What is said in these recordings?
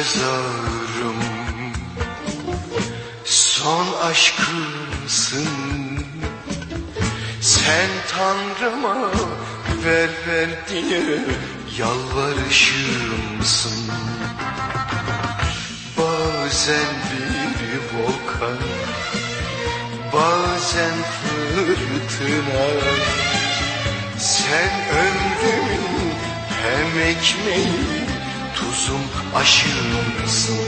göz ağrım Son aşkımsın. Sen Tanrıma ver ver diye yalvarışımsın. Bazen bir volkan Bazen fırtına. Sen ömrümün hem ekmeği Tuzum aşığımsın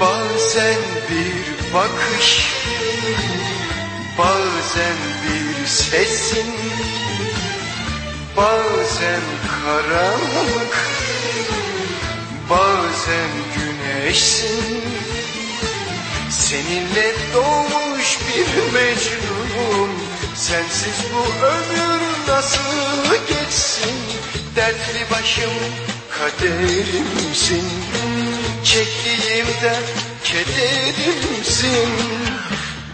Bazen bir bakış Bazen bir sesin Bazen karanlık Bazen güneşsin. Seninle doğmuş bir mecnunum Sensiz bu ömür nasıl geçsin Dertli başım kaderimsin. Çektiğimde kederimsin.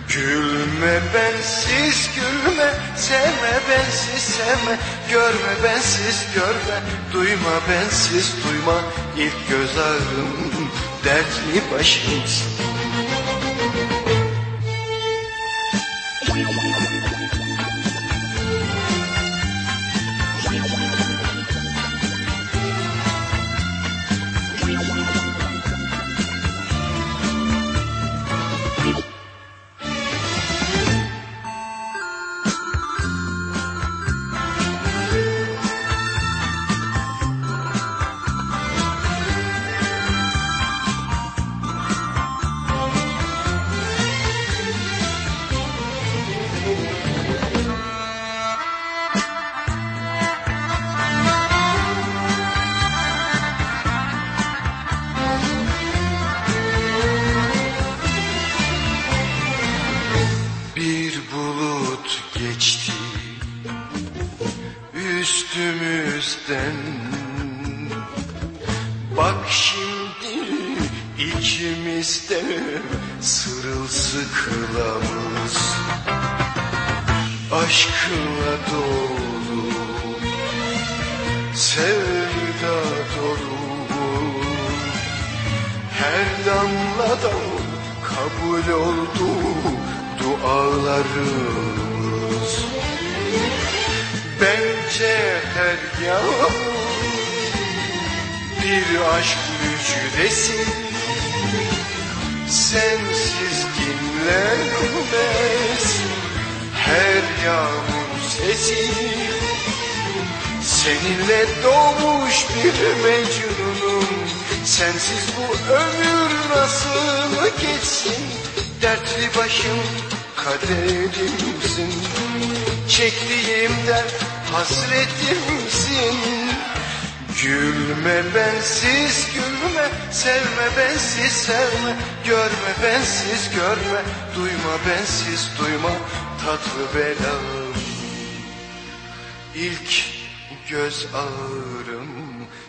Gülme bensiz gülme Sevme bensiz sevme. Görme bensiz görme Duyma bensiz duyma. İlk göz ağrım Dertli başımsın üstümüzden Bak şimdi ikimizde sırılsıklamız. Aşkla dolu, sevda dolu. Her damladan kabul oldu dualarımız Her yağmur bir aşk müjdesi Sensiz dinlenmez her yağmur sesi. Seninle doğmuş bir mecnunum Sensiz bu ömür nasıl geçsin? Dertli başım kaderimsin Çektiğim dert hasretimsin Gülme bensiz gülme Sevme bensiz sevme. Görme bensiz görme Duyma bensiz duyma. Tatlı belam. İlk göz ağrımsın